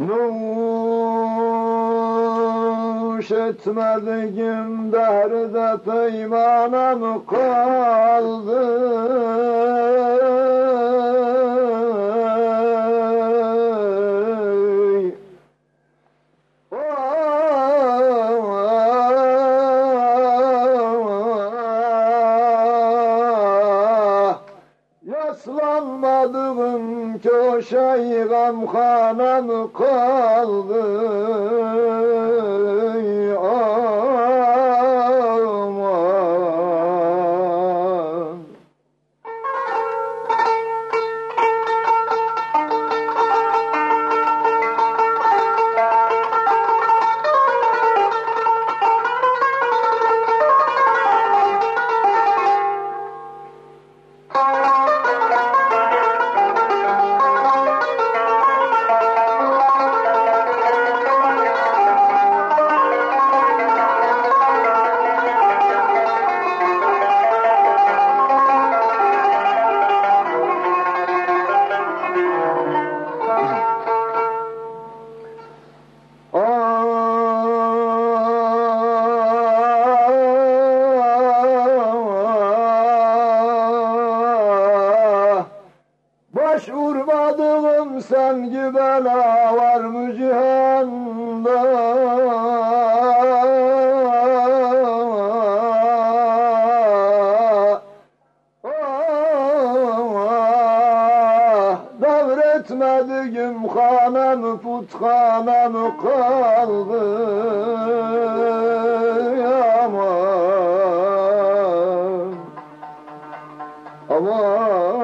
Nuş etmediğim derde peymanım kaldı. Yaslanmadığım köşe gamhanam kaldı Başvurmadığım sevgi bela var mı cihanda Ah, Devretmediğim hanem puthanam kaldı. Aman Aman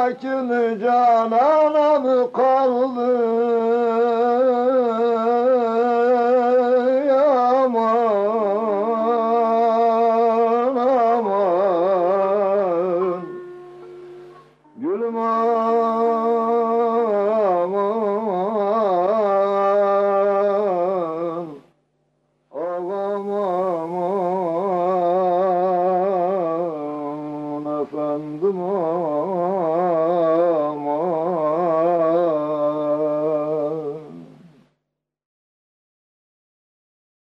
kakül canana kaldı. Aman aman Gülüm aman Ağam aman. Efendim aman